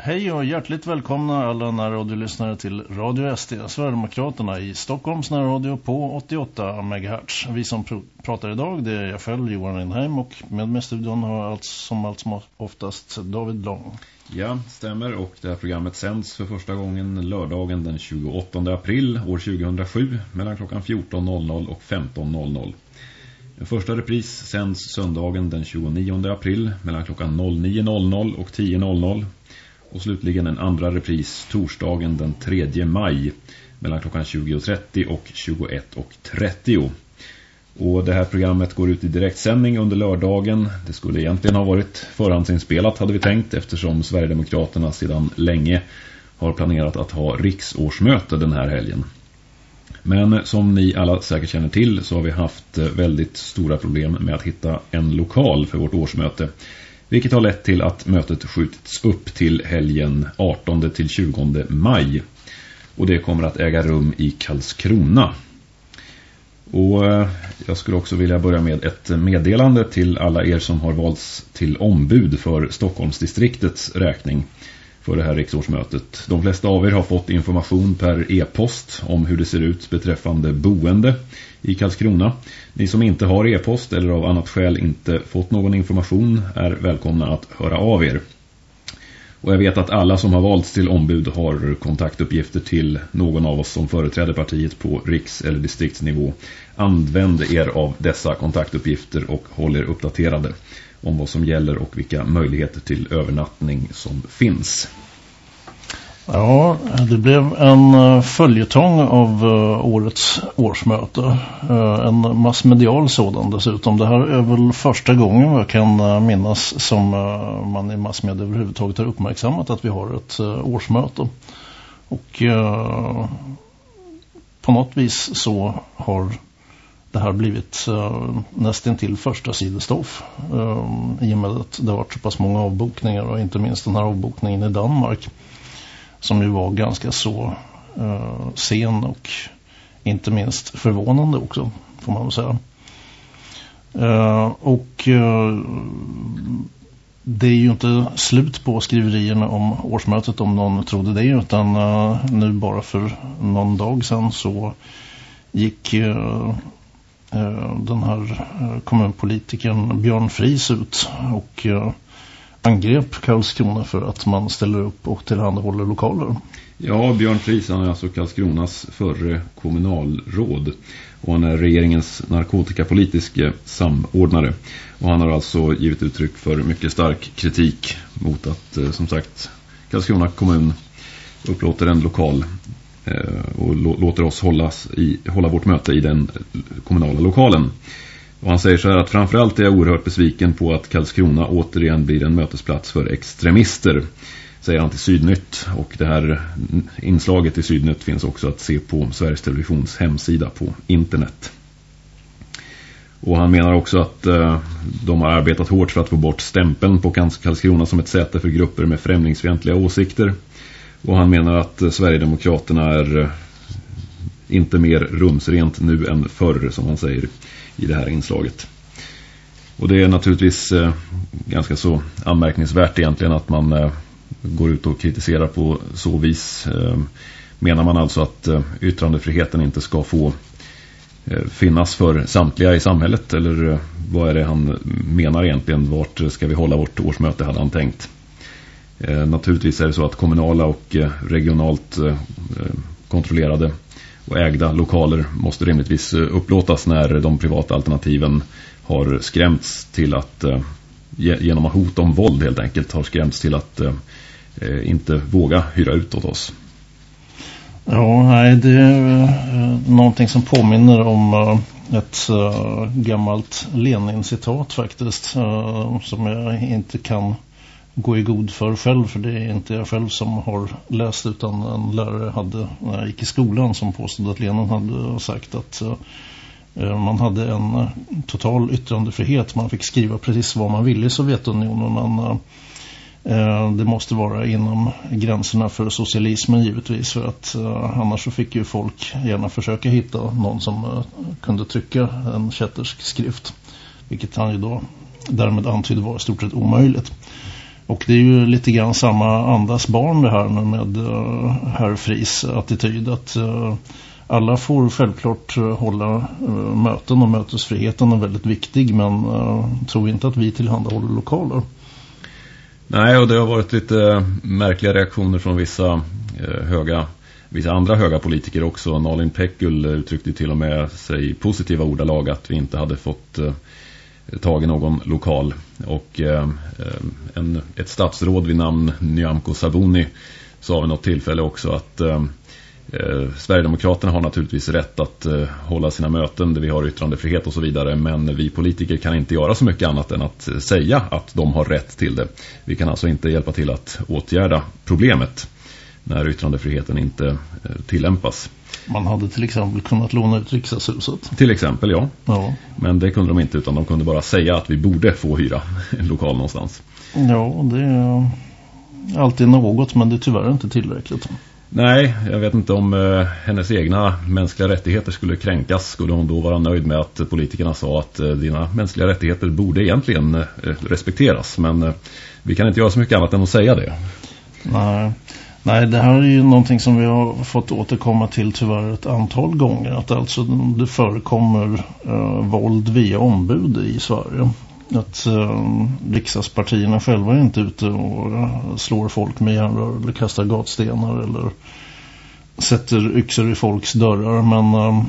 Hej och hjärtligt välkomna alla närradiolyssnare till Radio SD, Sverigedemokraterna i Stockholms närradio på 88 MHz. Vi som pr pratar idag det är jag själv, Johan Lindheim och med mig i studion har allt som allt som oftast David Lång. Ja, stämmer och det här programmet sänds för första gången lördagen den 28 april år 2007 mellan klockan 14.00 och 15.00. En första repris sänds söndagen den 29 april mellan klockan 09.00 och 10.00 och slutligen en andra repris torsdagen den 3 maj mellan klockan 20.30 och 21.30. Och det här programmet går ut i direktsändning under lördagen. Det skulle egentligen ha varit förhandsinspelat hade vi tänkt eftersom Sverigedemokraterna sedan länge har planerat att ha riksårsmöte den här helgen. Men som ni alla säkert känner till så har vi haft väldigt stora problem med att hitta en lokal för vårt årsmöte. Vilket har lett till att mötet skjutits upp till helgen 18-20 maj. Och det kommer att äga rum i Karlskrona. Och eh, jag skulle också vilja börja med ett meddelande till alla er som har valts till ombud för Stockholmsdistriktets räkning för det här riksårsmötet. De flesta av er har fått information per e-post om hur det ser ut beträffande boende i Karlskrona. Ni som inte har e-post eller av annat skäl inte fått någon information är välkomna att höra av er. Och jag vet att alla som har valts till ombud har kontaktuppgifter till någon av oss som företräder partiet på riks- eller distriktsnivå. Använd er av dessa kontaktuppgifter och håll er uppdaterade om vad som gäller och vilka möjligheter till övernattning som finns. Ja, det blev en eh, följetong av eh, årets årsmöte. Eh, en massmedial sådan dessutom. Det här är väl första gången jag kan minnas som man i massmedia överhuvudtaget har uppmärksammat att vi har ett årsmöte. Och på något vis så har det här blivit eh, nästan till första sidestoff eh, i och med att det har varit så pass många avbokningar och inte minst den här avbokningen i Danmark som ju var ganska så eh, sen och inte minst förvånande också får man väl säga. Eh, och eh, det är ju inte slut på skriverierna om årsmötet om någon trodde det utan eh, nu bara för någon dag sedan så gick Eh, Eh, den här kommunpolitiken kommunpolitikern Björn Fries ut och eh, angrep Karlskrona för att man ställer upp och tillhandahåller lokaler. Ja, Björn Fries han är alltså Karlskronas förre kommunalråd och han är regeringens narkotikapolitiska samordnare. Och han har alltså givit uttryck för mycket stark kritik mot att, som sagt, Karlskrona kommun upplåter en lokal Eh, och låter oss hållas i, hålla vårt möte i den kommunala lokalen. Och han säger så här att framförallt är jag oerhört besviken på att Karlskrona återigen blir en mötesplats för extremister, säger han till Sydnytt. Och det här inslaget i Sydnytt finns också att se på Sveriges Televisions hemsida på internet. Och han menar också att eh, de har arbetat hårt för att få bort stämpeln på Karlskrona som ett säte för grupper med främlingsfientliga åsikter. Och han menar att eh, Sverigedemokraterna är eh, inte mer rumsrent nu än förr som han säger i det här inslaget. Och det är naturligtvis eh, ganska så anmärkningsvärt egentligen att man går ut och kritiserar på så vis. Menar man alltså att yttrandefriheten inte ska få finnas för samtliga i samhället eller vad är det han menar egentligen? Vart ska vi hålla vårt årsmöte hade han tänkt? Eh, naturligtvis är det så att kommunala och eh, regionalt eh, eh kontrollerade och ägda lokaler måste rimligtvis eh, upplåtas när de privata alternativen har skrämts till att eh, genom hot om våld helt enkelt har skrämts till att inte våga hyra ut åt oss. Ja, nej, det är någonting som påminner om ett gammalt Lenin-citat faktiskt som jag inte kan gå i god för själv för det är inte jag själv som har läst utan en lärare hade när jag gick i skolan som påstod att Lenin hade sagt att eh, eh, man hade en eh, total yttrandefrihet. Man fick skriva precis vad man ville i Sovjetunionen men det måste vara inom gränserna för socialismen givetvis för att annars så fick ju folk gärna försöka hitta någon som kunde trycka en kättersk skrift vilket han ju då därmed antydde var i stort sett omöjligt. Och det är ju lite grann samma andas barn det här med uh, herr Fris attityd att uh, alla får självklart uh, hålla uh, möten och mötesfriheten är väldigt viktig men uh, tror inte att vi tillhandahåller lokaler. Nej och det har varit lite märkliga reaktioner från vissa höga vissa andra höga politiker också. Nalin Pekul uttryckte till och med sig i positiva ordalag att vi inte hade fått tag i någon lokal. Och eh, en, ett statsråd vid namn Nyamko Sabuni sa vid något tillfälle också att eh, eh, Sverigedemokraterna har naturligtvis rätt att eh, hålla sina möten där vi har yttrandefrihet och så vidare. Men vi politiker kan inte göra så mycket annat än att eh, säga att de har rätt till det. Vi kan alltså inte hjälpa till att åtgärda problemet när yttrandefriheten inte eh, tillämpas. Man hade till exempel kunnat låna ut riksdagshuset. Till exempel, ja. ja. Men det kunde de inte utan de kunde bara säga att vi borde få hyra en lokal någonstans. Ja, det är alltid något men det är tyvärr inte tillräckligt. Nej, jag vet inte om eh, hennes egna mänskliga rättigheter skulle kränkas. Skulle hon då vara nöjd med att politikerna sa att eh, dina mänskliga rättigheter borde egentligen eh, respekteras. Men eh, vi kan inte göra så mycket annat än att säga det. Nej. Nej, det här är ju någonting som vi har fått återkomma till tyvärr ett antal gånger. Att alltså det förekommer eh, våld via ombud i Sverige. Att eh, riksdagspartierna själva är inte ute och eh, slår folk med järnrör eller kastar gatstenar eller sätter yxor i folks dörrar. Men eh,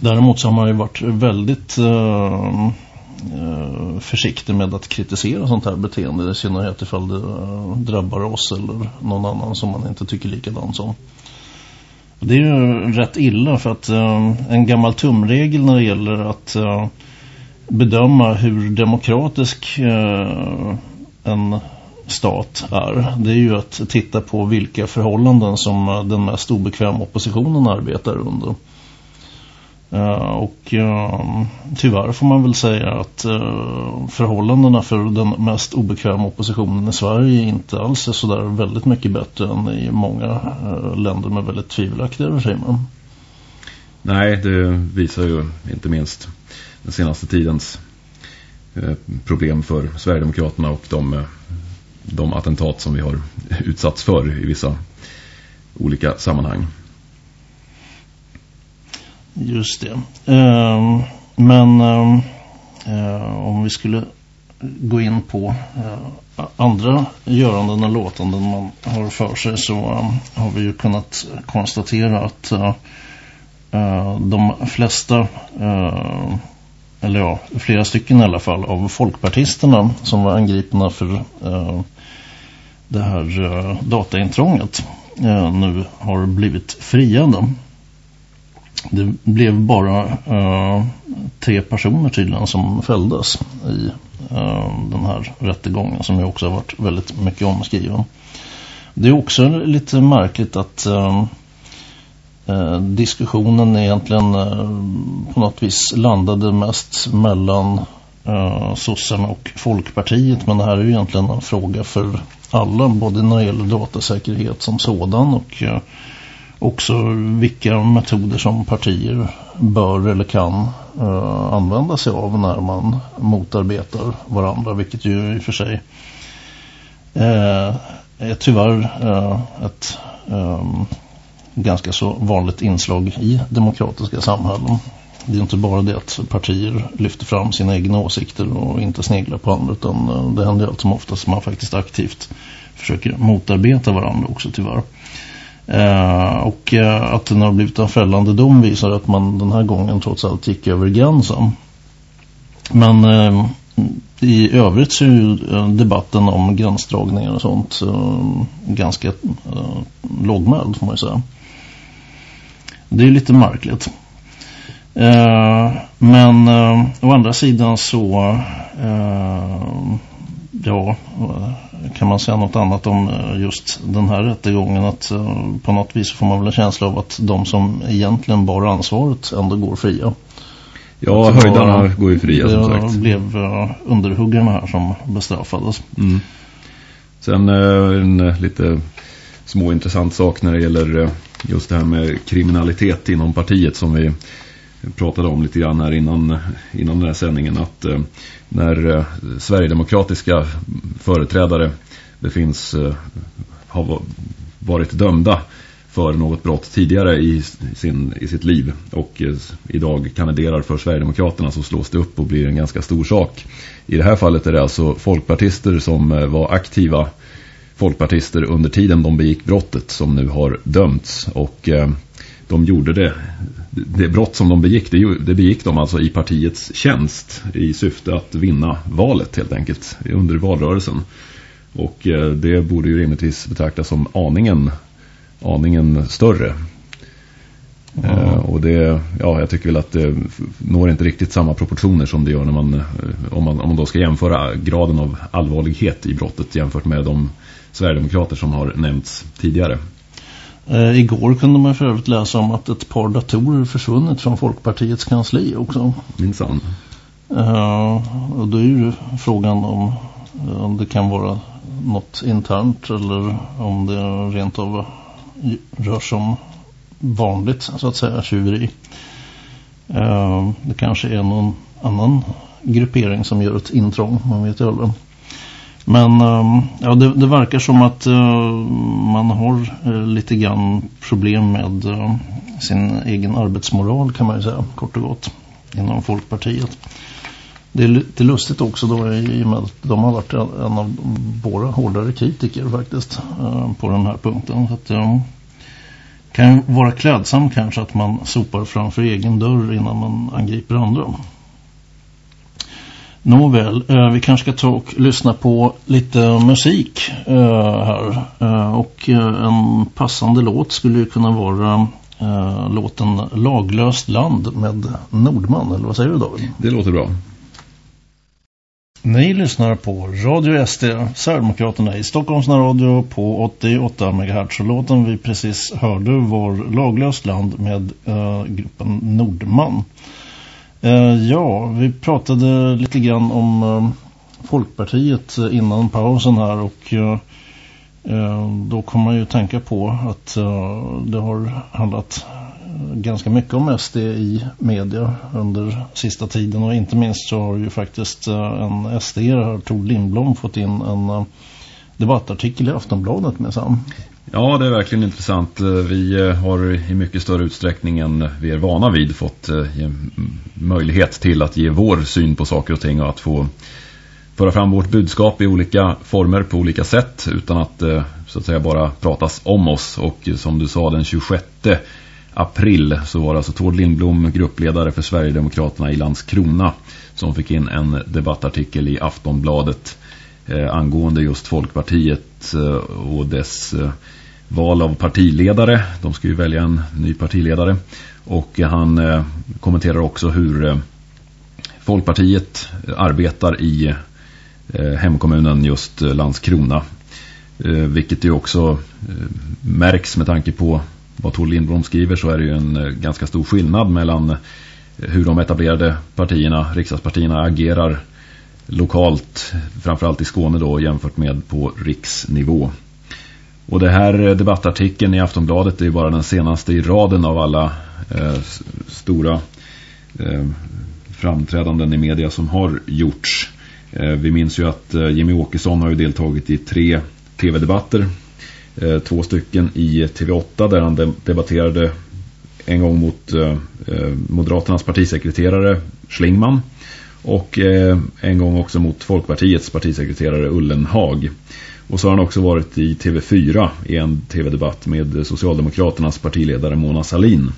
däremot så har man ju varit väldigt... Eh, Eh, försiktig med att kritisera sånt här beteende i synnerhet ifall det eh, drabbar oss eller någon annan som man inte tycker likadant som. Det är ju rätt illa för att eh, en gammal tumregel när det gäller att bedöma hur demokratisk en stat är. Det är ju att titta på vilka förhållanden som den mest obekväma oppositionen arbetar under. Eh, och uh, tyvärr får man väl säga att uh, förhållandena för den mest obekväma oppositionen i Sverige inte alls är sådär väldigt mycket bättre än i många eh, länder med väldigt tvivelaktiga regimer. Nej, det visar ju inte minst den senaste tidens problem för Sverigedemokraterna och de, de attentat som vi har utsatts för i vissa olika sammanhang. Just det. Uh, men uh, om vi skulle gå in på uh, andra göranden och låtanden man har för sig så eh, har vi ju kunnat konstatera att de flesta eller ja, flera stycken i alla fall av folkpartisterna som var angripna för det här dataintrånget nu har blivit friade. Det blev bara uh, tre personer tydligen som fälldes i uh, den här rättegången som ju också har varit väldigt mycket omskriven. Det är också lite märkligt att uh, diskussionen egentligen på något vis landade mest mellan uh, sossarna och Folkpartiet men det här är ju egentligen en fråga för alla både när det gäller datasäkerhet som sådan och också vilka metoder som partier bör eller kan uh, använda sig av när man motarbetar varandra vilket ju i och för sig uh, är tyvärr uh, ett um, ganska så vanligt inslag i demokratiska samhällen. Det är inte bara det att partier lyfter fram sina egna åsikter och inte sneglar på andra utan det händer ju allt som oftast man faktiskt aktivt försöker motarbeta varandra också tyvärr. Eh, och eh, att den har blivit en fällande dom visar att man den här gången trots allt gick över gränsen. Men eh, i övrigt så är ju eh, debatten om gränsdragningar och sånt eh, ganska eh, lågmäld får man ju säga. Det är lite märkligt. Eh, men eh, å andra sidan så ja, kan man säga något annat om eh, just den här rättegången att eh, på något vis får man väl en känsla av att de som egentligen bar ansvaret ändå går fria. Ja, höjdarna går ju fria som sagt. Det blev uh, underhuggarna här som bestraffades. Mm. Sen en lite småintressant sak när det gäller just det här med kriminalitet inom partiet som vi pratade om lite grann här innan, innan den här sändningen att eh, när eh, Sverigedemokratiska företrädare befinns eh, ha varit dömda för något brott tidigare i, sin, i sitt liv och eh, idag kandiderar för Sverigedemokraterna så slås det upp och blir en ganska stor sak. I det här fallet är det alltså folkpartister som eh, var aktiva folkpartister under tiden de begick brottet som nu har dömts och eh, de gjorde det. Det brott som de begick, det, det begick de alltså i partiets tjänst i syfte att vinna valet helt enkelt under valrörelsen. Och eh, det borde ju rimligtvis betraktas som aningen, aningen större. Mm. Och det, ja, jag tycker väl att det når inte riktigt samma proportioner som det gör när man, om man, om man då ska jämföra graden av allvarlighet i brottet jämfört med de Sverigedemokrater som har nämnts tidigare. Uh, igår kunde man för övrigt läsa om att ett par datorer försvunnit från Folkpartiets kansli också. Minsann. Uh, och då är ju frågan om, om det kan vara något internt eller om det rent av rör sig om vanligt så att säga tjuveri. Uh, det kanske är någon annan gruppering som gör ett intrång, man vet ju aldrig. Men ehm, ja, det, det, verkar som att uh, man har eh, lite grann problem med eh, sin egen arbetsmoral kan man ju säga, kort och gott, inom Folkpartiet. Det är lite lustigt också då i och med att de har varit en av våra hårdare kritiker faktiskt på den här punkten. Så att, ehm, kan vara klädsam kanske att man sopar framför egen dörr innan man angriper andra. Nåväl, eh, vi kanske ska ta och lyssna på lite musik eh, här. Eh, och eh, en passande låt skulle ju kunna vara eh, låten Laglöst land med Nordman. Eller vad säger du David? Det låter bra. Ni lyssnar på Radio SD, Sverigedemokraterna i Stockholms radio på 88 MHz. låten vi precis hörde var Laglöst land med uh, gruppen Nordman. Uh, ja, vi pratade lite grann om uh, Folkpartiet eh, innan pausen här och då kommer man ju tänka på att det har handlat ganska mycket om SD i media under sista tiden och inte minst så har ju faktiskt en SD här, Tor Lindblom fått in en debattartikel i Aftonbladet med Sam. Ja, det är verkligen intressant. Eh, vi eh, har i mycket större utsträckning än vi är vana vid fått eh, mm, möjlighet till att ge vår syn på saker och ting och att få föra fram vårt budskap i olika former på olika sätt utan att så att säga bara pratas om oss. Och som du sa, den 26 april så var det alltså Tord Lindblom, gruppledare för Sverigedemokraterna i Landskrona som fick in en debattartikel i Aftonbladet angående just Folkpartiet och dess val av partiledare. De ska ju välja en ny partiledare. Och eh, han eh, kommenterar också hur eh, Folkpartiet arbetar i eh, hemkommunen just eh, Landskrona. Eh, vilket ju också märks med tanke på vad Tor Lindblom skriver så är det ju en ganska stor skillnad mellan hur de etablerade partierna, riksdagspartierna agerar lokalt, framförallt i Skåne då jämfört med på riksnivå. Och det här eh, debattartikeln i Aftonbladet är ju bara den senaste i raden av alla eh, stora eh, framträdanden i media som har gjorts. Eh, vi minns ju att eh, Jimmy Åkesson har ju deltagit i tre tv-debatter Eh, två stycken i TV8 där han debatterade en gång mot eh, eh Moderaternas partisekreterare Schlingman och eh, en gång också mot Folkpartiets partisekreterare Ullenhag. Och så har han också varit i TV4 i en tv-debatt med Socialdemokraternas partiledare Mona Salin.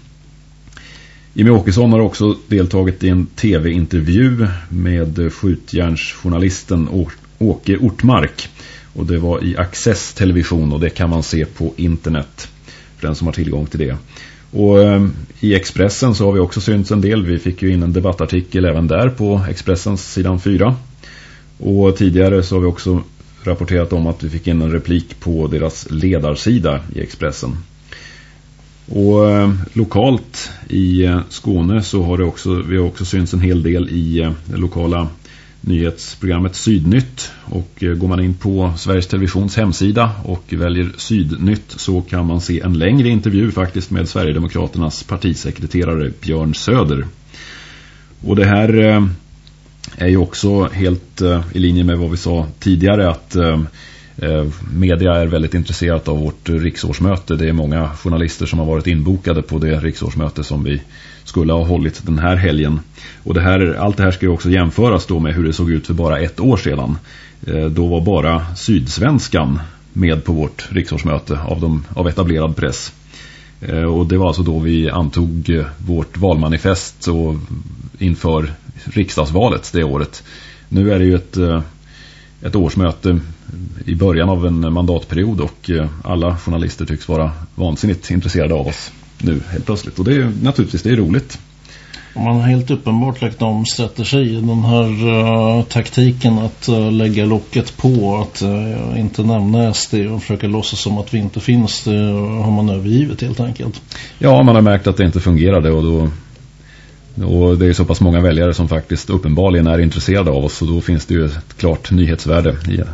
Jimmy Åkesson har också deltagit i en tv-intervju med skjutjärnsjournalisten Åke Ortmark- och det var i Access Television och det kan man se på internet för den som har tillgång till det. Och eh, i Expressen så har vi också synts en del. Vi fick ju in en debattartikel även där på Expressens sidan 4. Och tidigare så har vi också rapporterat om att vi fick in en replik på deras ledarsida i Expressen. Och eh, lokalt i eh, Skåne så har det också, vi har också synts en hel del i eh, det lokala nyhetsprogrammet Sydnytt och eh, går man in på Sveriges Televisions hemsida och väljer Sydnytt så kan man se en längre intervju faktiskt med Sverigedemokraternas partisekreterare Björn Söder. Och det här eh, är ju också helt eh, i linje med vad vi sa tidigare att Eh, media är väldigt intresserat av vårt riksårsmöte. Det är många journalister som har varit inbokade på det riksårsmöte som vi skulle ha hållit den här helgen. Och det här, allt det här ska ju också jämföras då med hur det såg ut för bara ett år sedan. Eh, då var bara Sydsvenskan med på vårt riksårsmöte av, de, av etablerad press. Eh, och det var alltså då vi antog vårt valmanifest och inför riksdagsvalet det året. Nu är det ju ett ett årsmöte i början av en mandatperiod och eh, alla journalister tycks vara vansinnigt intresserade av oss nu helt plötsligt. Och det är naturligtvis det är roligt. Man har helt uppenbart lagt om strategi. Den här uh, taktiken att uh, lägga locket på, att uh, inte nämna SD och försöka låtsas som att vi inte finns, det har man övergivet helt enkelt. Ja, man har märkt att det inte fungerade och då och det är så pass många väljare som faktiskt uppenbarligen är intresserade av oss och då finns det ju ett klart nyhetsvärde i det.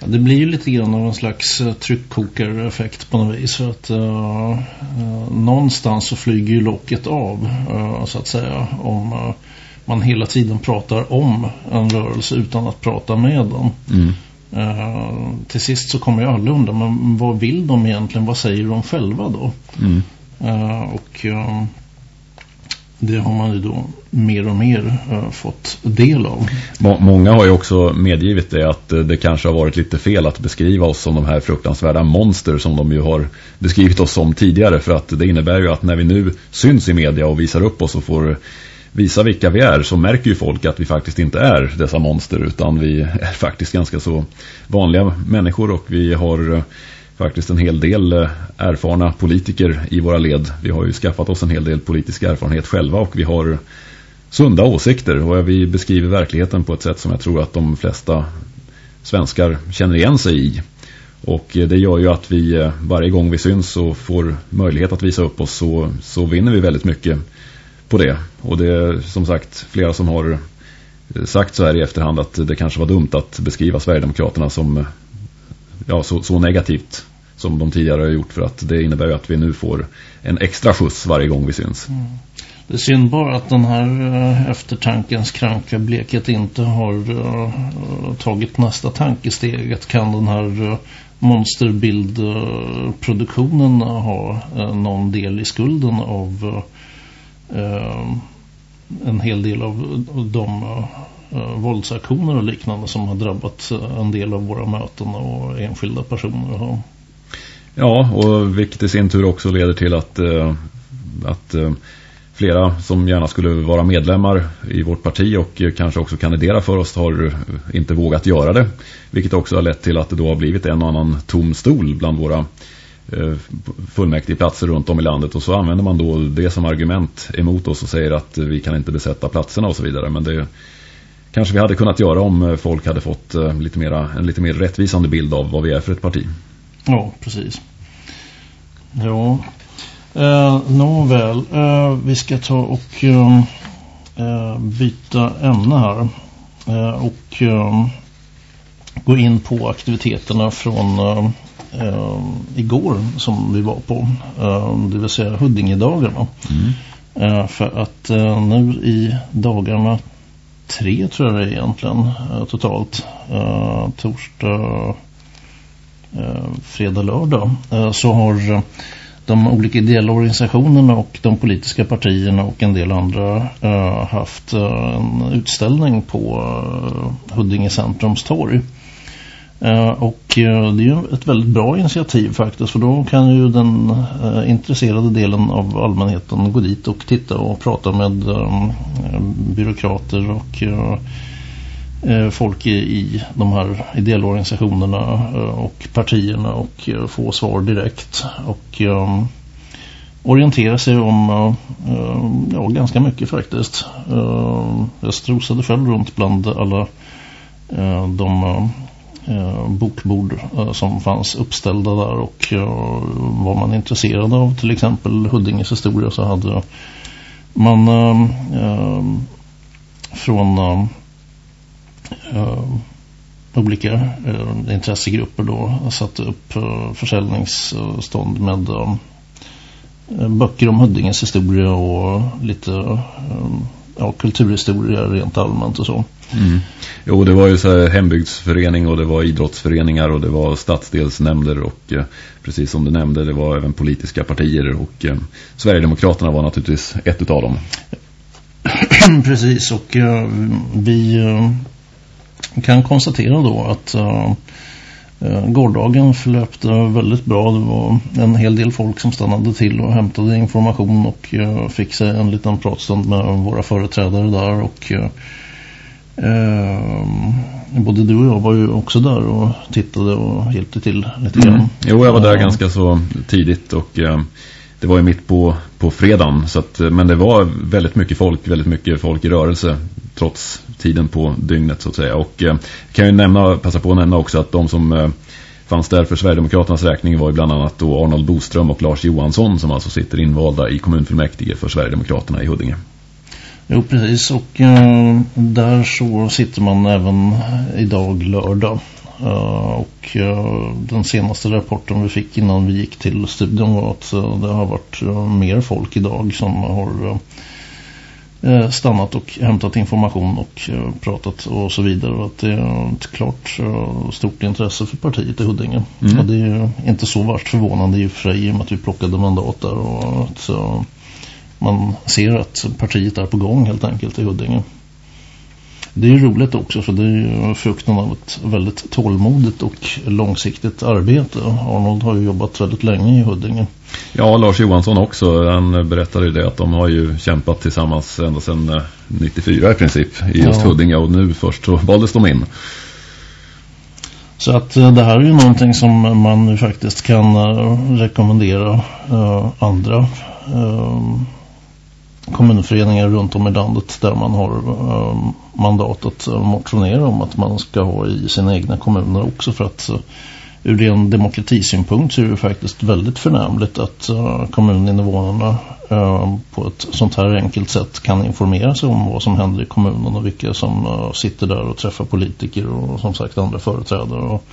Ja, det blir ju lite grann av en slags uh, tryckkokareffekt på något vis för att uh, uh, någonstans så flyger ju locket av så att säga om man hela tiden pratar om en rörelse utan att prata med den. Mm. till sist så kommer ju alla undra men vad vill de egentligen? Vad säger de själva då? Mm. och det har man ju då mer och mer uh, fått del av. Många har ju också medgivit det att uh, det kanske har varit lite fel att beskriva oss som de här fruktansvärda monster som de ju har beskrivit oss som tidigare för att det innebär ju att när vi nu syns i media och visar upp oss och får visa vilka vi är så märker ju folk att vi faktiskt inte är dessa monster utan vi är faktiskt ganska så vanliga människor och vi har uh, faktiskt en hel del eh, erfarna politiker i våra led. Vi har ju skaffat oss en hel del politisk erfarenhet själva och vi har sunda åsikter och vi beskriver verkligheten på ett sätt som jag tror att de flesta svenskar känner igen sig i. Och eh, det gör ju att vi eh, varje gång vi syns och får möjlighet att visa upp oss så, så vinner vi väldigt mycket på det. Och det är som sagt flera som har sagt så här i efterhand att det kanske var dumt att beskriva Sverigedemokraterna som ja, så, så negativt som de tidigare har gjort för att det innebär ju att vi nu får en extra skjuts varje gång vi syns. Mm. Det är synd bara att den här eh, eftertankens kranka blekhet inte har uh, tagit nästa tankesteget. Kan den här uh, monsterbildproduktionen ha någon del i skulden av en hel del av de eh, våldsaktioner och liknande som har drabbat eh, en del av våra möten och enskilda personer. Ja, och vilket i sin tur också leder till att, eh, att eh, flera som gärna skulle vara medlemmar i vårt parti och eh, kanske också kandidera för oss har eh, inte vågat göra det. Vilket också har lett till att det då har blivit en och annan tom stol bland våra fullmäktigeplatser fullmäktige platser runt om i landet och så använder man då det som argument emot oss och säger att vi kan inte besätta platserna och så vidare. Men det kanske vi hade kunnat göra om eh, folk hade fått eh, lite mera, en lite mer rättvisande bild av vad vi är för ett parti. Ja, precis. Ja, eh, nåväl. Eh, vi ska ta och eh, eh byta ämne här. Eh, och eh, gå in på aktiviteterna från eh, igår som vi var på. det vill säga Huddingedagarna. Mm. för att nu i dagarna tre tror jag det är egentligen eh, totalt. Uh, torsdag, uh, fredag, lördag. Uh, så har de olika ideella organisationerna och de politiska partierna och en del andra haft en utställning på Huddinge Centrums torg. Eh, och eh, det är ju ett väldigt bra initiativ faktiskt för då kan ju den eh, intresserade delen av allmänheten gå dit och titta och prata med byråkrater och folk i, de här ideella organisationerna och partierna och få svar direkt och orientera sig om ja, ganska mycket faktiskt. jag strosade själv runt bland alla de Eh, bokbord eh, som fanns uppställda där och eh, var man intresserad av till exempel Huddinges historia så hade man eh, eh, från eh, eh, olika eh, intressegrupper då satte upp eh, försäljningsstånd med eh, böcker om Huddinges historia och lite eh, ja, kulturhistoria rent allmänt och så. Mm. Jo, det var ju så här hembygdsförening och det var idrottsföreningar och det var stadsdelsnämnder och eh, precis som du nämnde, det var även politiska partier och eh, Sverigedemokraterna var naturligtvis ett av dem. precis och eh, vi eh, kan konstatera då att eh, eh, gårdagen förlöpte väldigt bra. Det var en hel del folk som stannade till och hämtade information och eh, fick sig en liten pratstund med våra företrädare där och både du och jag var ju också där och tittade och hjälpte till lite grann. Mm. Jo, jag var där ganska så tidigt och det var ju mitt på, på fredagen så att, men det var väldigt mycket folk, väldigt mycket folk i rörelse trots tiden på dygnet så att säga. Och eh, kan ju nämna, passa på att nämna också att de som eh, fanns där för Sverigedemokraternas räkning var ju bland annat då Arnold Boström och Lars Johansson som alltså sitter invalda i kommunfullmäktige för Sverigedemokraterna i Huddinge. Jo, precis. Och eh, där så sitter man även idag lördag. Uh, och uh, den senaste rapporten vi fick innan vi gick till studion var att uh, det har varit mer folk idag som har stannat och hämtat information och pratat och så vidare. Och att det är ett klart stort intresse för partiet i Huddinge. Mm. Och det är inte så vart förvånande i och för sig i och med att vi plockade mandat där och att man ser att partiet är på gång helt enkelt i Huddinge. Det är roligt också för det är frukten av ett väldigt tålmodigt och långsiktigt arbete. Arnold har ju jobbat väldigt länge i Huddinge. Ja, Lars Johansson också. Han berättade ju det att de har ju kämpat tillsammans ända sedan 94 eh, i princip i just ja. Huddinge och nu först så valdes de in. Så att eh, det här är ju någonting som man faktiskt kan eh, rekommendera andra kommunföreningar runt om i landet där man har eh, mandat att eh, motionera om att man ska ha i sina egna kommuner också för att eh, ur ren demokratisynpunkt så är det faktiskt väldigt förnämligt att kommuninvånarna på ett sånt här enkelt sätt kan informera sig om vad som händer i kommunen och vilka som sitter där och träffar politiker och som sagt andra företrädare och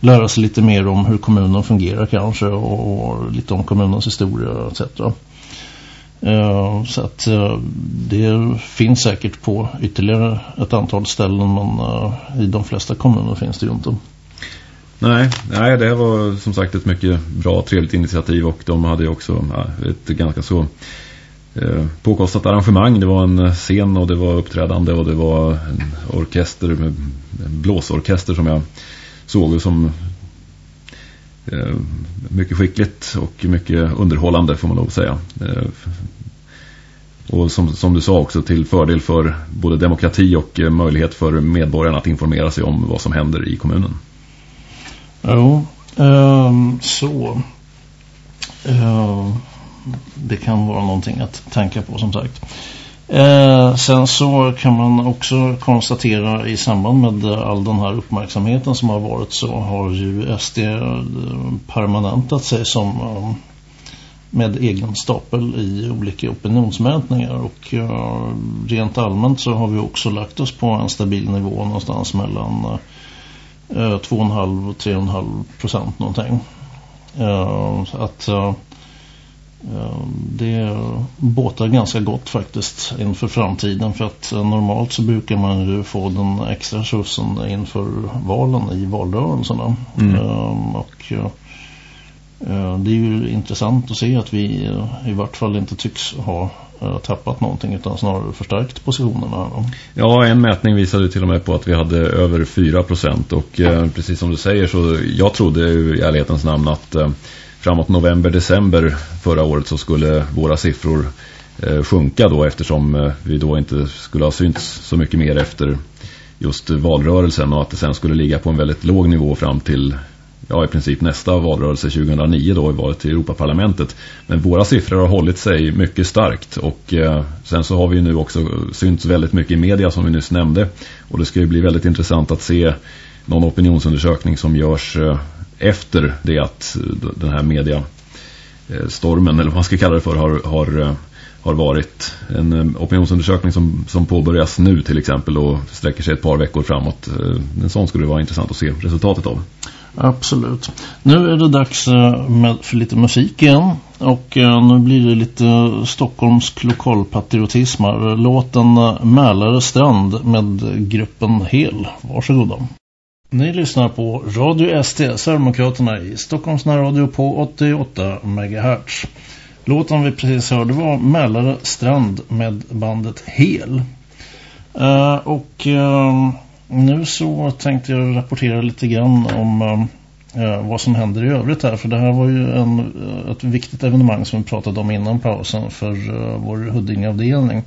lära sig lite mer om hur kommunen fungerar kanske och, och lite om kommunens historia etc. Eh, så att eh, det finns säkert på ytterligare ett antal ställen men eh, i de flesta kommuner finns det ju inte. Nej, nej, det var som sagt ett mycket bra trevligt initiativ och de hade ju också ett ganska så eh, påkostat arrangemang. Det var en scen och det var uppträdande och det var en orkester, med blåsorkester som jag såg som eh, mycket skickligt och mycket underhållande får man lov att säga. Eh, och som, som du sa också till fördel för både demokrati och eh, möjlighet för medborgarna att informera sig om vad som händer i kommunen. Jo, um, ehm, så uh, det kan vara någonting att tänka på som sagt. Eh, sen så kan man också konstatera i samband med all den här uppmärksamheten som har varit så har ju SD eh, permanentat sig som eh, med egen stapel i olika opinionsmätningar och uh, rent allmänt så har vi också lagt oss på en stabil nivå någonstans mellan uh, 2,5 och 3,5 procent någonting. Uh, att det båtar ganska gott faktiskt inför framtiden för att normalt så brukar man ju få den extra skjutsen inför valen i valrörelserna mm. och Eh, Eh, det är ju intressant att se att vi eh, i vart fall inte tycks ha eh, tappat någonting utan snarare förstärkt positionerna. Ja, en mätning visade till och med på att vi hade över 4% och precis som du säger så jag trodde i ärlighetens namn att framåt november-december förra året så skulle våra siffror sjunka då eftersom vi då inte skulle ha synts så mycket mer efter just valrörelsen och att det sen skulle ligga på en väldigt låg nivå fram till ja, i princip nästa valrörelse 2009 då i valet till Europaparlamentet. Men våra siffror har hållit sig mycket starkt och eh, sen så har vi nu också synts väldigt mycket i media som vi nyss nämnde. Och det ska ju bli väldigt intressant att se någon opinionsundersökning som görs eh, efter det att eh, den här mediastormen eh, eller vad man ska kalla det för har, har, eh, har varit. En opinionsundersökning som, som påbörjas nu till exempel och sträcker sig ett par veckor framåt. En sån skulle det vara intressant att se resultatet av. Absolut. Nu är det dags eh, med, för lite musik igen. Och eh, nu blir det lite Stockholms lokalpatriotism här. Låten eh, Mälare strand med gruppen Hel. Varsågoda. Ni lyssnar på Radio ST, Sverigedemokraterna i Stockholms närradio på 88 MHz. Låten vi precis hörde var Mälare strand med bandet Hel. Uh, och uh, nu så tänkte jag rapportera lite grann om eh, eh, vad som händer i övrigt här. För det här var ju en, eh, ett viktigt evenemang som vi pratade om innan pausen för eh, vår Huddingeavdelning.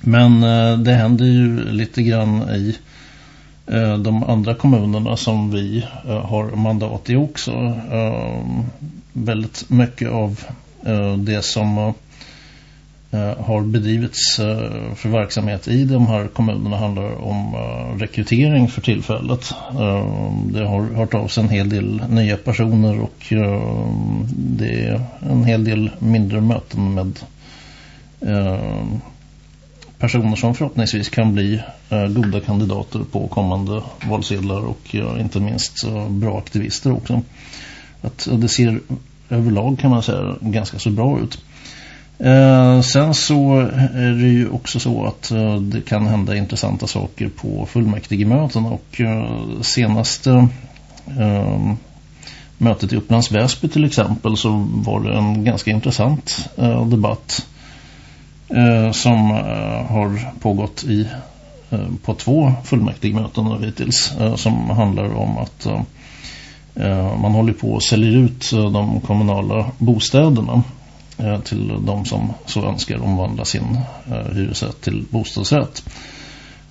Men det händer ju lite grann i de andra kommunerna som vi har mandat i också. Väldigt mycket av Eh, det som eh, Eh, har bedrivits eh, för verksamhet i de här kommunerna handlar om eh, rekrytering för tillfället. Det har hört av sig en hel del nya personer och det är en hel del mindre möten med personer som förhoppningsvis kan bli goda kandidater på kommande valsedlar och inte minst bra aktivister också. Att det ser överlag kan man säga ganska så bra ut. Eh, sen så är det ju också så att eh, det kan hända intressanta saker på fullmäktigemöten och eh, senaste eh, mötet i Upplands Väsby till exempel så var det en ganska intressant eh, debatt eh, som eh, har pågått i eh, på två fullmäktigemöten hittills eh, som handlar om att Eh, man håller på att sälja ut eh, de kommunala bostäderna. Eh, till de som så önskar omvandla sin eh, hyresrätt till bostadsrätt.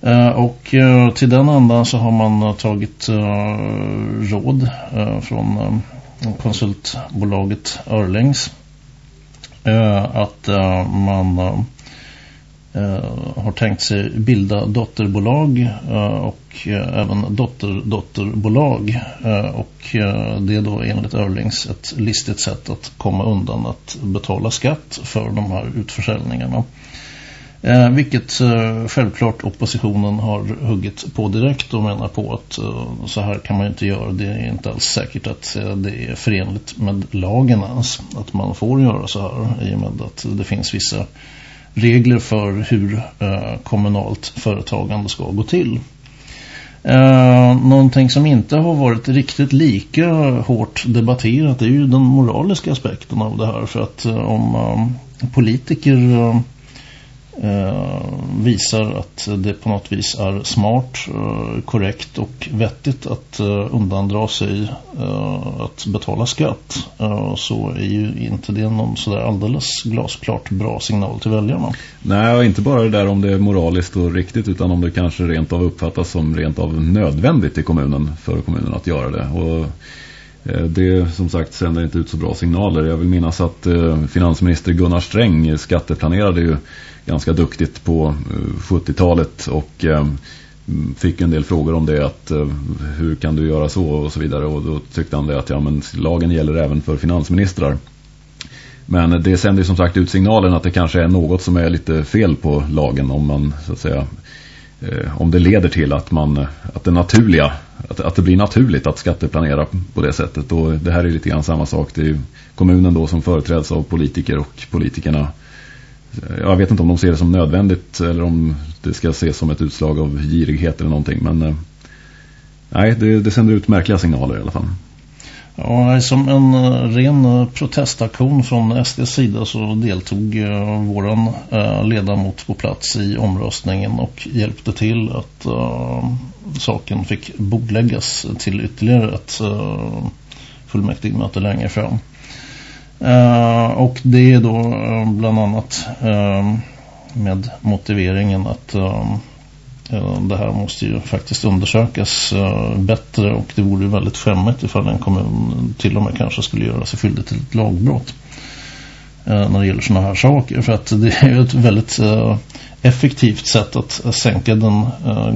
Eh, och till den andan så har man tagit råd från konsultbolaget Örlängs att man Eh, har tänkt sig bilda dotterbolag eh, och eh, även dotterdotterbolag och det är då enligt Örlings ett listigt sätt att komma undan att betala skatt för de här utförsäljningarna. vilket självklart oppositionen har huggit på direkt och menar på att så här kan man inte göra. Det är inte alls säkert att det är förenligt med lagen ens att man får göra så här i och med att det finns vissa regler för hur eh, kommunalt företagande ska gå till. Eh, någonting som inte har varit riktigt lika hårt debatterat är ju den moraliska aspekten av det här. För att eh, om eh, politiker eh, Eh, visar att det på något vis är smart, eh, korrekt och vettigt att eh, undandra sig eh, att betala skatt eh, så är ju inte det någon sådär alldeles glasklart bra signal till väljarna. Nej, inte bara det där om det är moraliskt och riktigt utan om det kanske rent av uppfattas som rent av nödvändigt i kommunen för kommunen att göra det. Och Eh, det som sagt sänder inte ut så bra signaler. Jag vill minnas att eh, finansminister Gunnar Sträng skatteplanerade ju ganska duktigt på eh, 70-talet och fick en del frågor om det att hur kan du göra så och så vidare och då tyckte han det att ja men lagen gäller även för finansministrar. Men det sänder ju som sagt ut signalen att det kanske är något som är lite fel på lagen om man så att säga Eh, om det leder till att man att det naturliga att, att det blir naturligt att skatteplanera på det sättet och det här är lite grann samma sak det är kommunen då som företräds av politiker och politikerna eh, jag vet inte om de ser det som nödvändigt eller om det ska ses som ett utslag av girighet eller någonting. Men eh, nej, det, det sänder ut märkliga signaler i alla fall. Ja, som en eh, ren eh, protestaktion från SDs sida så deltog eh, våran ledamot på plats i omröstningen och hjälpte till att uh, saken fick bordläggas till ytterligare ett uh, fullmäktigmöte längre fram. Uh, och det är då bland annat med motiveringen att Eh, det här måste ju faktiskt undersökas eh, bättre och det vore ju väldigt skämmigt ifall en kommun till och med kanske skulle göra sig skyldig till ett lagbrott eh, när det gäller sådana här saker. För att det är ju ett väldigt effektivt sätt att sänka den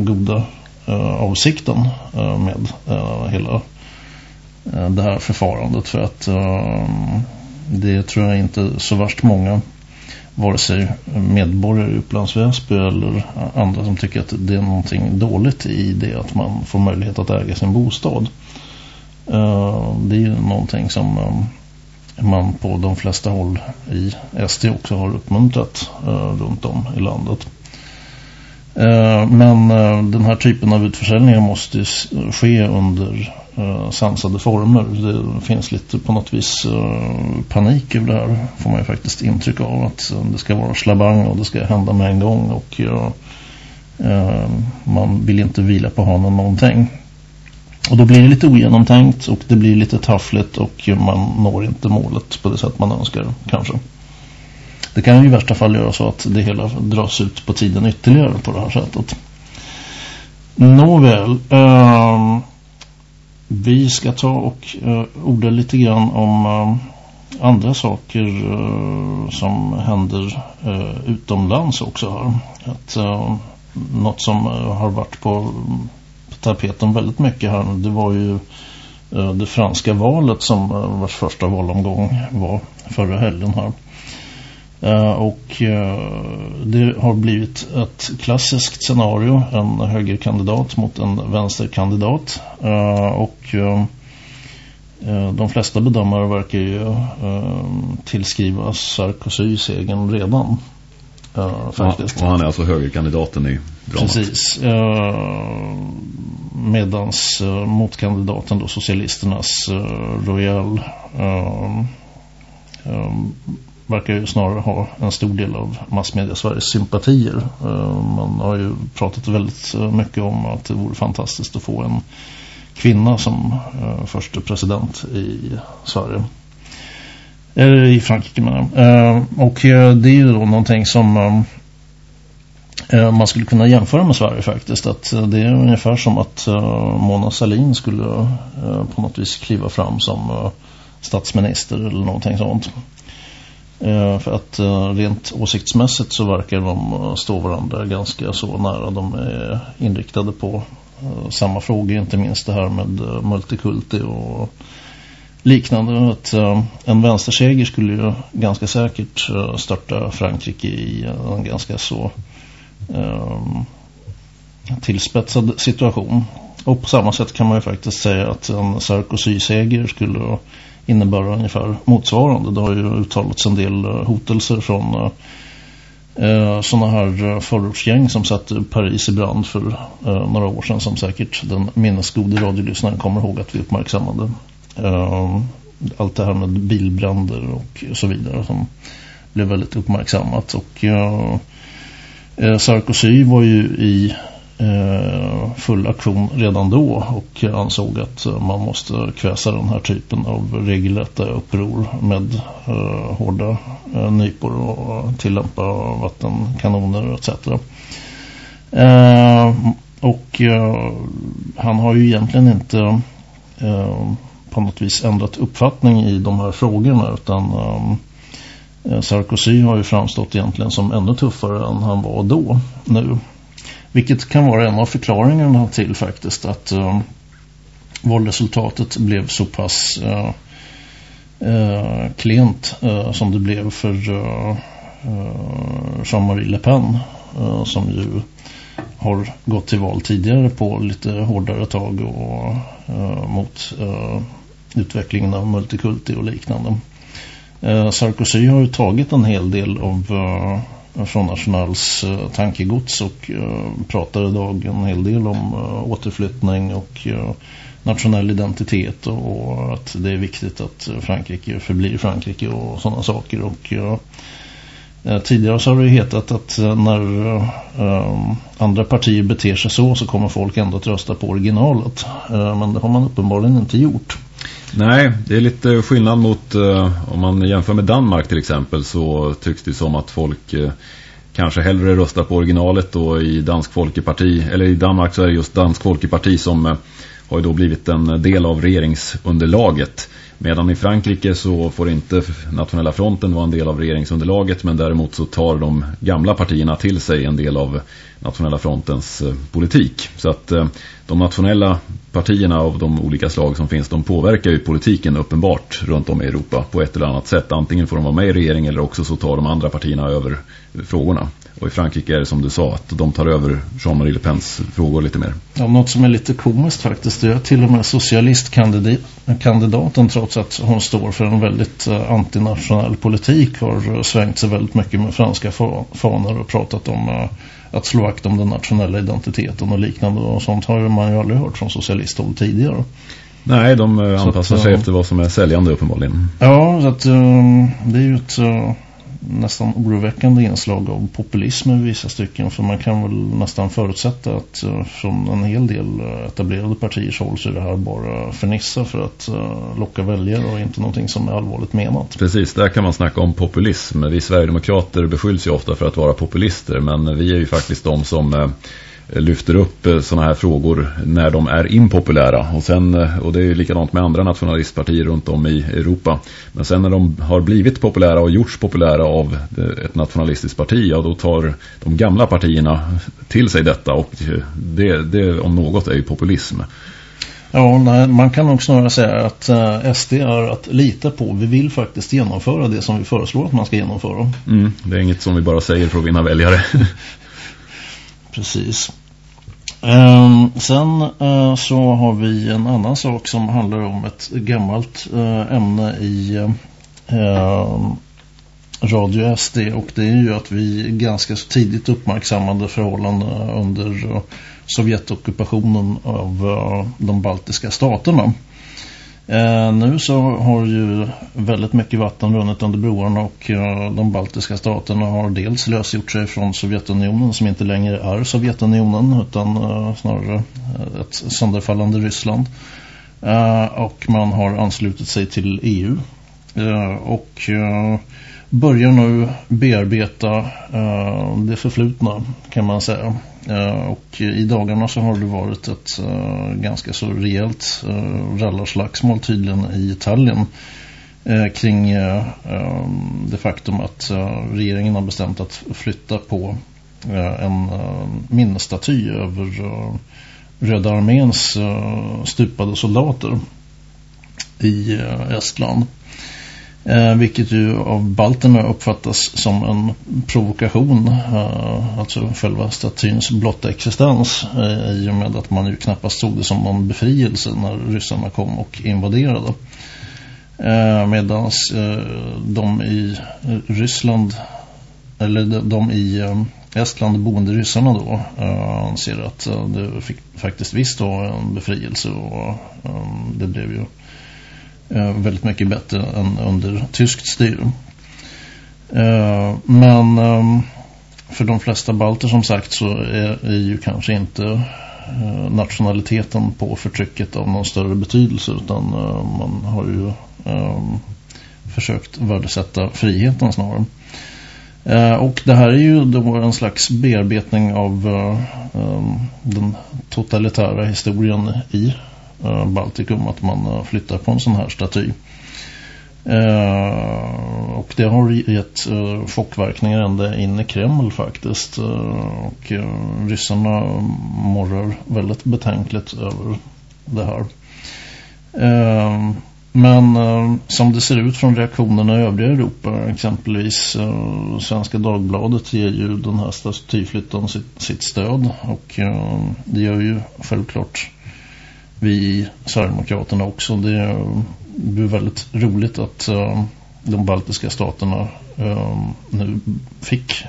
goda avsikten med hela det här förfarandet. För att det tror jag inte så värst många vare sig medborgare i Upplands Väsby eller andra som tycker att det är någonting dåligt i det att man får möjlighet att äga sin bostad. Eh, det är ju någonting som eh, man på de flesta håll i SD också har uppmuntrat eh, runt om i landet. Eh, men eh, den här typen av utförsäljningar måste ske under eh, sansade former. Det finns lite på något vis panik över det här. Får man ju faktiskt intryck av att det ska vara slabang och det ska hända med en gång. Och man vill inte vila på hanen någonting. Och då blir det lite ogenomtänkt och det blir lite taffligt och man når inte målet på det sätt man önskar kanske. Det kan ju i värsta fall göra så att det hela dras ut på tiden ytterligare på det här sättet. Nåväl, eh, vi ska ta och eh, orda lite grann om eh, andra saker eh, som händer eh, utomlands också här. Att, eh, något som eh, har varit på tapeten väldigt mycket här det var ju det franska valet som vars första valomgång var förra helgen här. Eh, och uh, det har blivit ett klassiskt scenario, en högerkandidat mot en vänsterkandidat. Uh, och de flesta bedömare verkar ju tillskriva Sarkozy segern redan. faktiskt. Ja, och han är alltså högerkandidaten i dramat. Precis. medans motkandidaten då socialisternas Royal verkar ju snarare ha en stor del av massmedia Sveriges sympatier. Eh, man har ju pratat väldigt eh, mycket om att det vore fantastiskt att få en kvinna som eh, första president i Sverige. Eller i Frankrike menar jag. Och det är ju då någonting som man skulle kunna jämföra med Sverige faktiskt. Att det är ungefär som att Mona Salin skulle på något vis kliva fram som statsminister eller någonting sånt. Eh, för att eh, rent åsiktsmässigt så verkar de eh, stå varandra ganska så nära. De är inriktade på eh, samma frågor, inte minst det här med eh, multikulti och liknande. Att en vänsterseger skulle ju ganska säkert starta Frankrike i en ganska så tillspetsad situation. Och på samma sätt kan man ju faktiskt säga att en Sarkozy-seger skulle innebära ungefär motsvarande. Det har ju uttalats en del eh, hotelser från eh, eh sådana här eh, förortsgäng som satte Paris i brand för eh, några år sedan som säkert den minnesgode radiolyssnaren kommer ihåg att vi uppmärksammade. Eh, allt det här med bilbränder och så vidare som blev väldigt uppmärksammat och Sarkozy var ju i Eh, full aktion redan då och ansåg att eh, man måste kväsa den här typen av regelrätta uppror med eh, hårda eh, nypor och eh, tillämpa vattenkanoner etc. Eh, och eh, han har ju egentligen inte eh, på något vis ändrat uppfattning i de här frågorna utan Sarkozy har ju framstått egentligen som ännu tuffare än han var då nu. Vilket kan vara en av förklaringarna till faktiskt att eh, valresultatet blev så pass eh, eh, klent eh, som det blev för eh, eh Jean-Marie Le Pen eh, som ju har gått till val tidigare på lite hårdare tag och mot utvecklingen av multikulti och liknande. Sarkozy har ju tagit en hel del av Eh, från Nationals uh, tankegods och uh, pratar idag en hel del om uh, återflyttning och nationell identitet och, och, att det är viktigt att Frankrike förblir Frankrike och sådana saker och Tidigare så har det hetat att när andra partier beter sig så så kommer folk ändå att rösta på originalet. men det har man uppenbarligen inte gjort. Nej, det är lite skillnad mot eh, om man jämför med Danmark till exempel så tycks det som att folk eh, kanske hellre röstar på originalet och i Dansk Folkeparti eller i Danmark så är det just Dansk Folkeparti som eh, har ju då blivit en del av regeringsunderlaget. Medan i Frankrike så får inte Nationella fronten vara en del av regeringsunderlaget men däremot så tar de gamla partierna till sig en del av Nationella frontens eh, politik. Så att eh, de nationella partierna av de olika slag som finns de påverkar ju politiken uppenbart runt om i Europa på ett eller annat sätt. Antingen får de vara med i regeringen eller också så tar de andra partierna över frågorna. Och i Frankrike är det som du sa att de tar över Jean-Marie Le Pens frågor lite mer. Ja, något som är lite komiskt faktiskt det är till och med socialistkandidaten trots att hon står för en väldigt uh, antinationell politik har svängt sig väldigt mycket med franska fanor och pratat om uh, att slå vakt om den nationella identiteten och liknande och sånt har man ju aldrig hört från socialisthåll tidigare. Nej, de anpassar att, sig efter vad som är säljande uppenbarligen. Ja, så att, det är ju ett nästan oroväckande inslag av populism i vissa stycken för man kan väl nästan förutsätta att eh, från en hel del eh, etablerade partiers håll så är det här bara förnissa för att eh, locka väljare och inte någonting som är allvarligt menat. Precis, där kan man snacka om populism. Vi Sverigedemokrater beskylls ju ofta för att vara populister men vi är ju faktiskt de som lyfter upp eh, sådana här frågor när de är impopulära. Och, sen, eh, och det är ju likadant med andra nationalistpartier runt om i Europa. Men sen när de har blivit populära och gjorts populära av eh, ett nationalistiskt parti, ja då tar de gamla partierna till sig detta. Och det, det om något är ju populism. Ja, nej, man kan nog snarare säga att SD är att lita på. Vi vill faktiskt genomföra det som vi föreslår att man ska genomföra. Mm, det är inget som vi bara säger för att vinna väljare. Precis. Um, sen uh, så har vi en annan sak som handlar om ett gammalt uh, ämne i uh, Radio SD och det är ju att vi ganska tidigt uppmärksammade förhållanden under Sovjetockupationen av de baltiska staterna. Eh, nu så har ju väldigt mycket vatten runnit under broarna och eh, de baltiska staterna har dels lösgjort sig från Sovjetunionen som inte längre är Sovjetunionen utan eh, snarare eh, ett sönderfallande Ryssland. Eh, och man har anslutit sig till EU eh, och eh, börjar nu bearbeta eh, det förflutna kan man säga. Eh, och i dagarna så har det varit ett eh, ganska så rejält eh, rallarslagsmål tydligen i Italien kring det faktum att regeringen har bestämt att flytta på en minnesstaty över Röda arméns stupade soldater i Estland. Eh, vilket ju av balterna uppfattas som en provokation. Eh, alltså själva statyns blotta existens. Eh, I och med att man ju knappast såg det som någon befrielse när ryssarna kom och invaderade. Eh, Medan eh, de i Ryssland, eller de, de i eh, Estland boende ryssarna då eh, anser att eh, det fick faktiskt visst då en befrielse och eh, det blev ju Eh, väldigt mycket bättre än under tyskt styre. Eh, men ehm, för de flesta balter som sagt så är, är ju kanske inte eh, nationaliteten på förtrycket av någon större betydelse utan eh, man har ju ehm, försökt värdesätta friheten snarare. Eh, och det här är ju då en slags bearbetning av ehm, den totalitära historien i Eh, Baltikum att man eh, flyttar på en sån här staty. Uh, och det har gett uh, chockverkningar ända in i Kreml faktiskt. Uh, och uh, ryssarna morrar väldigt betänkligt över det här. Men som det ser ut från reaktionerna i övriga Europa, exempelvis Svenska Dagbladet ger ju den här statyflytten sitt, sitt stöd och det gör ju självklart vi i Sverigedemokraterna också. Det eh, blir väldigt roligt att eh, de baltiska staterna eh, nu fick,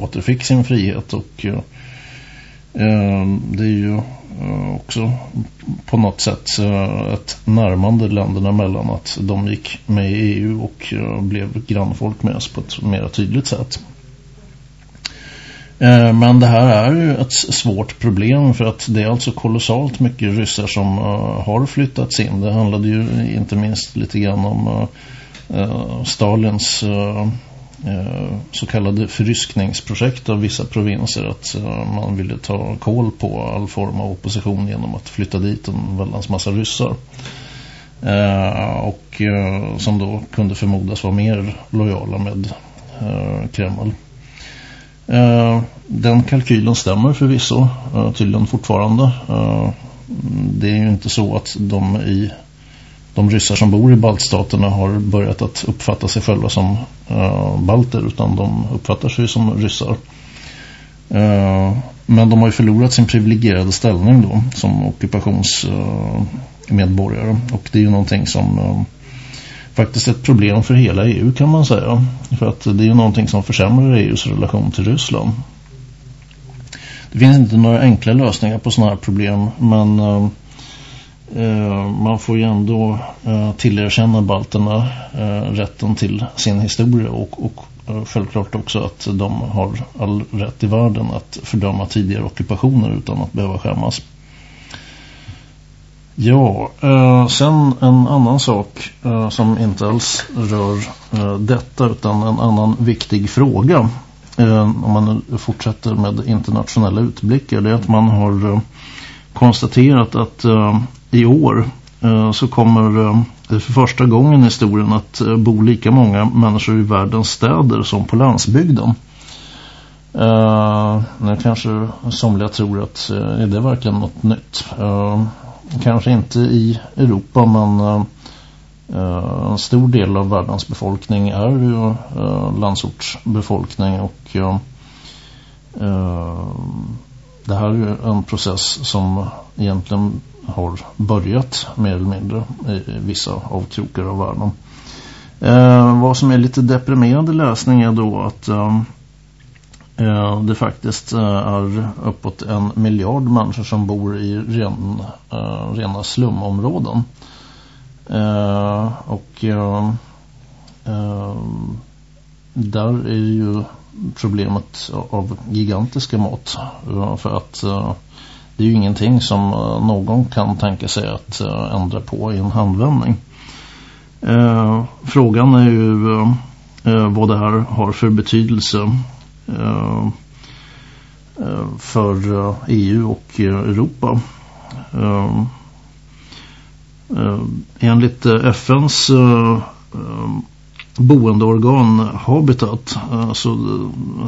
återfick sin frihet och det är ju också på något sätt ett närmande länderna mellan att de gick med i EU och blev grannfolk med oss på ett mer tydligt sätt. Eh, men det här är ju ett svårt problem för att det är alltså kolossalt mycket ryssar som eh, har flyttats in. Det handlade ju inte minst lite grann om eh, Stalins så kallade förryskningsprojekt av vissa provinser att man ville ta koll på all form av opposition genom att flytta dit en väldans massa ryssar. och som då kunde förmodas vara mer lojala med Kreml. Eh, den kalkylen stämmer förvisso eh, tydligen fortfarande. Eh, det är ju inte så att de i de ryssar som bor i baltstaterna har börjat att uppfatta sig själva som balter utan de uppfattar sig som ryssar. Men de har ju förlorat sin privilegierade ställning då som ockupationsmedborgare och det är ju någonting som faktiskt ett problem för hela EU kan man säga. För att det är ju någonting som försämrar EUs relation till Ryssland. Det finns inte några enkla lösningar på sådana här problem men Eh, eh man får ju ändå eh, tillerkänna balterna eh, rätten till sin historia och, och eh, självklart också att de har all rätt i världen att fördöma tidigare ockupationer utan att behöva skämmas. Ja, eh, sen en annan sak eh, som inte alls rör eh, detta utan en annan viktig fråga om man fortsätter med internationella utblickar det är att man har konstaterat att i år eh, så kommer eh, det för första gången i historien att eh, bo lika många människor i världens städer som på landsbygden. Uh, nu kanske somliga tror att uh, är det verkligen något nytt. Uh, kanske inte i Europa men eh, en stor del av världens befolkning är ju eh, landsortsbefolkning och eh, det här är ju en process som egentligen har börjat mer eller mindre i vissa avkrokar av världen. Eh, vad som är lite deprimerande läsning är då att eh Eh, det faktiskt eh, är uppåt en miljard människor som bor i ren, eh, rena slumområden. Eh, och eh, eh, där är ju problemet av gigantiska mått för att det är ju ingenting som någon kan tänka sig att eh, ändra på i en handvändning. Eh, frågan är ju eh, vad det här har för betydelse Eh, eh, för EU och Europa. Eh, enligt FNs boendeorgan Habitat eh, så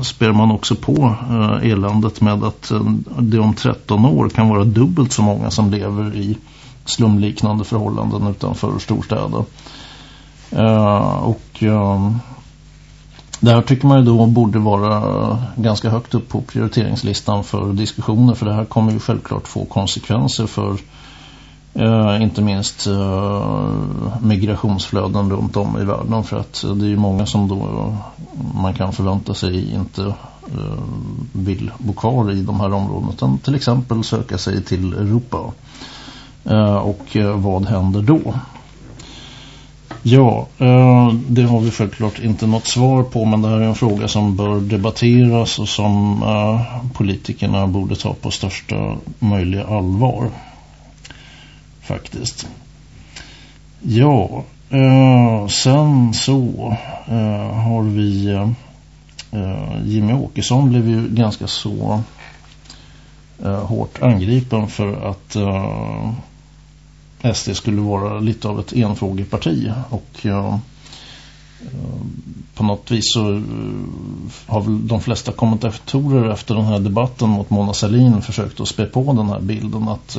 spär man också på eh, eländet med att eh, det om 13 år kan vara dubbelt så många som lever i slumliknande förhållanden utanför storstäder. Och det här tycker man ju då borde vara ganska högt upp på prioriteringslistan för diskussioner för det här kommer ju självklart få konsekvenser för eh, inte minst eh, migrationsflöden runt om i världen för att det är ju många som då man kan förvänta sig inte eh, vill bo kvar i de här områdena utan till exempel söka sig till Europa. Eh, och eh, vad händer då? Ja, eh, det har vi självklart inte något svar på men det här är en fråga som bör debatteras och som eh, politikerna borde ta på största möjliga allvar faktiskt. Ja, eh, sen så har vi Jimmy Åkesson blev ju ganska så hårt angripen för att SD skulle vara lite av ett enfrågeparti och eh, eh på något vis så eh, har väl de flesta kommentatorer efter den här debatten mot Mona Sahlin försökt att spä på den här bilden att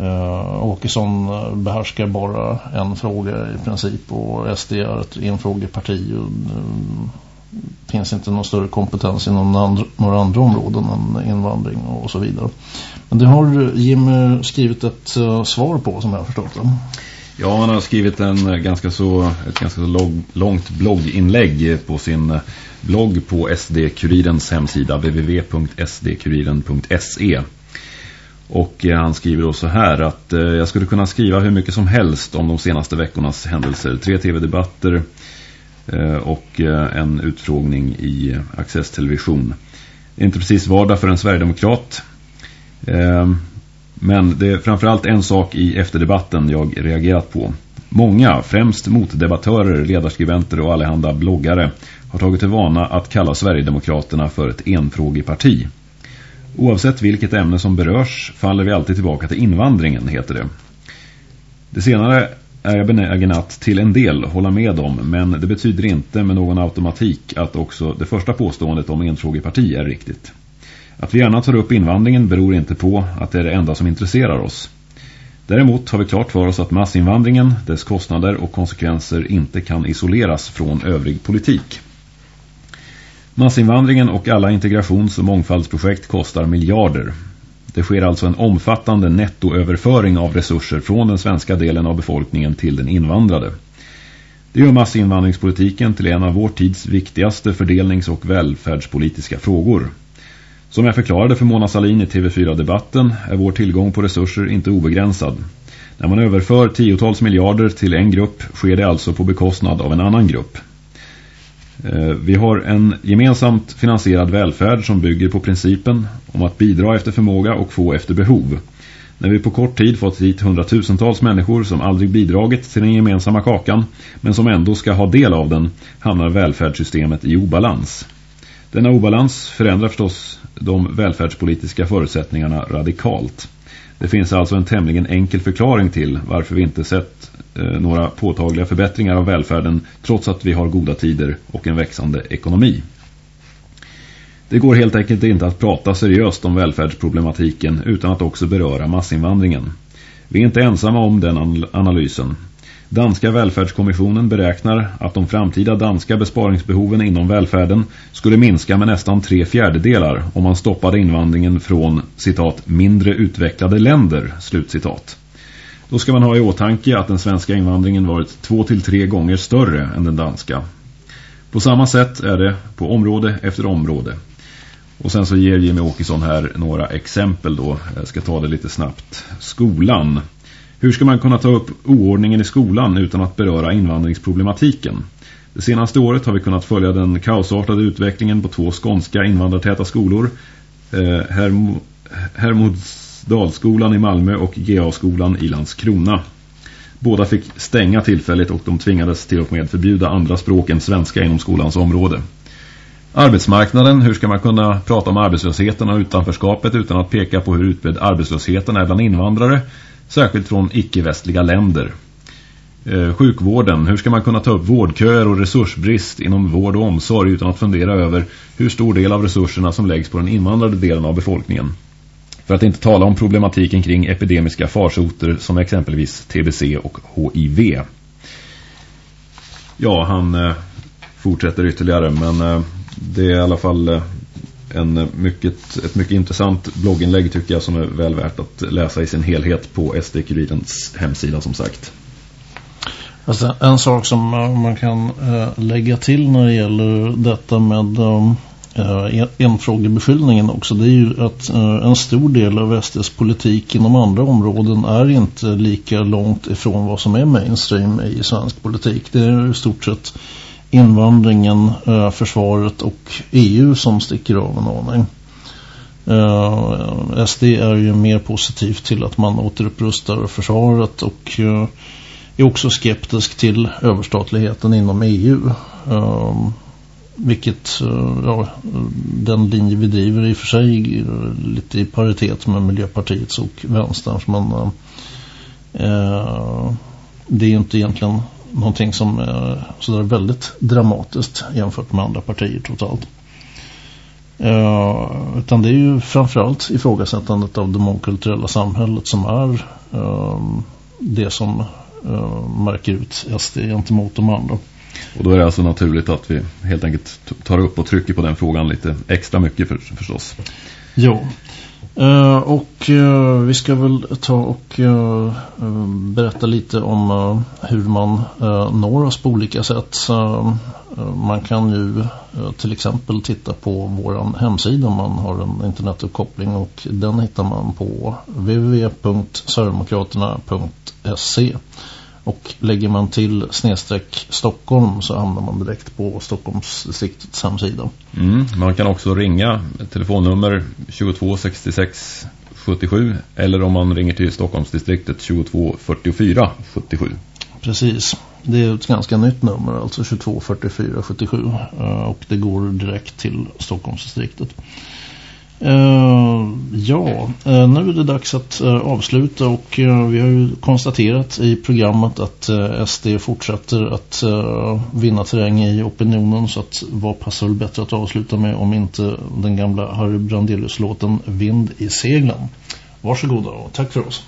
Uh, Åkesson behärskar bara en fråga i princip och SD är ett enfrågeparti och finns inte någon större kompetens inom andra, några andra områden än invandring och så vidare. Men det har Jim skrivit ett uh, svar på som jag har förstått det. Ja, han har skrivit en eh, ganska så, ett ganska så log, långt blogginlägg på sin eh, blogg på SD-kurirens hemsida www.sdkuriren.se och han skriver då så här att eh, jag skulle kunna skriva hur mycket som helst om de senaste veckornas händelser. Tre tv-debatter eh, Eh, och eh, en utfrågning i Access Television. Det är inte precis vardag för en Sverigedemokrat. Eh, men det är framförallt en sak i efterdebatten jag reagerat på. Många, främst motdebattörer, ledarskribenter och allehanda bloggare har tagit till vana att kalla Sverigedemokraterna för ett enfrågeparti. Oavsett vilket ämne som berörs faller vi alltid tillbaka till invandringen, heter det. Det senare är jag benägen att till en del hålla med om men det betyder inte med någon automatik att också det första påståendet om enfrågeparti är riktigt. Att vi gärna tar upp invandringen beror inte på att det är det enda som intresserar oss. Däremot har vi klart för oss att massinvandringen, dess kostnader och konsekvenser inte kan isoleras från övrig politik. Massinvandringen och alla integrations- och mångfaldsprojekt kostar miljarder. Det sker alltså en omfattande nettoöverföring av resurser från den svenska delen av befolkningen till den invandrade. Det gör massinvandringspolitiken till en av vår tids viktigaste fördelnings- och välfärdspolitiska frågor. Som jag förklarade för Mona Salin i TV4-debatten är vår tillgång på resurser inte obegränsad. När man överför tiotals miljarder till en grupp sker det alltså på bekostnad av en annan grupp. Eh, vi har en gemensamt finansierad välfärd som bygger på principen om att bidra efter förmåga och få efter behov. När vi på kort tid fått hit hundratusentals människor som aldrig bidragit till den gemensamma kakan men som ändå ska ha del av den hamnar välfärdssystemet i obalans. Denna obalans förändrar förstås de välfärdspolitiska förutsättningarna radikalt. Det finns alltså en tämligen enkel förklaring till varför vi inte sett eh, några påtagliga förbättringar av välfärden trots att vi har goda tider och en växande ekonomi. Det går helt enkelt inte att prata seriöst om välfärdsproblematiken utan att också beröra massinvandringen. Vi är inte ensamma om den analysen. Danska välfärdskommissionen beräknar att de framtida danska besparingsbehoven inom välfärden skulle minska med nästan tre fjärdedelar om man stoppade invandringen från citat mindre utvecklade länder, slutcitat. Då ska man ha i åtanke att den svenska invandringen varit två till tre gånger större än den danska. På samma sätt är det på område efter område. Och sen så ger Jimmy Åkesson här några exempel då. Jag ska ta det lite snabbt. Skolan. Hur ska man kunna ta upp oordningen i skolan utan att beröra invandringsproblematiken? Det senaste året har vi kunnat följa den kaosartade utvecklingen på två skånska invandrartäta skolor. Eh, Herm Hermodsdalsskolan i Malmö och GA-skolan i Landskrona. Båda fick stänga tillfälligt och de tvingades till och med förbjuda andra språk än svenska inom skolans område. Arbetsmarknaden, hur ska man kunna prata om arbetslösheten och utanförskapet utan att peka på hur utbredd arbetslösheten är bland invandrare? Särskilt från icke-västliga länder. Eh, sjukvården, hur ska man kunna ta upp vårdköer och resursbrist inom vård och omsorg utan att fundera över hur stor del av resurserna som läggs på den invandrade delen av befolkningen? För att inte tala om problematiken kring epidemiska farsoter som exempelvis TBC och HIV. Ja, han eh, fortsätter ytterligare men eh, det är i alla fall en mycket, ett mycket intressant blogginlägg tycker jag som är väl värt att läsa i sin helhet på SD-kurirens hemsida som sagt. Alltså, en sak som man kan äh, lägga till när det gäller detta med äh, enfrågebeskyllningen också det är ju att äh, en stor del av SDs politik inom andra områden är inte lika långt ifrån vad som är mainstream i svensk politik. Det är i stort sett invandringen, eh, försvaret och EU som sticker av en aning. Eh, SD är ju mer positivt till att man återupprustar försvaret och eh, är också skeptisk till överstatligheten inom EU. Eh, vilket, eh, ja, den linje vi driver i och för sig eh, lite i paritet med Miljöpartiets och Vänsterns men det är ju inte egentligen någonting som är sådär väldigt dramatiskt jämfört med andra partier totalt. Uh, utan det är ju framförallt ifrågasättandet av det mångkulturella samhället som är uh, det som uh, märker ut SD gentemot de andra. Och då är det alltså naturligt att vi helt enkelt tar upp och trycker på den frågan lite extra mycket för, förstås. Jo, Uh, och uh, vi ska väl ta och uh, berätta lite om hur man når oss på olika sätt. man kan ju till exempel titta på vår hemsida om man har en internetuppkoppling och den hittar man på www.sverigedemokraterna.se och lägger man till snedstreck Stockholm så hamnar man direkt på Stockholmsdistriktets hemsida. Mm, man kan också ringa telefonnummer 22 66 77 eller om man ringer till Stockholmsdistriktet 22 44 77. Precis. Det är ett ganska nytt nummer, alltså 22 44 77 och det går direkt till Stockholmsdistriktet. Uh, ja, uh, nu är det dags att uh, avsluta och vi har ju konstaterat i programmet att SD fortsätter att vinna terräng i opinionen så att vad passar väl bättre att avsluta med om inte den gamla Harry Brandelius-låten Vind i seglen. Varsågoda och tack för oss.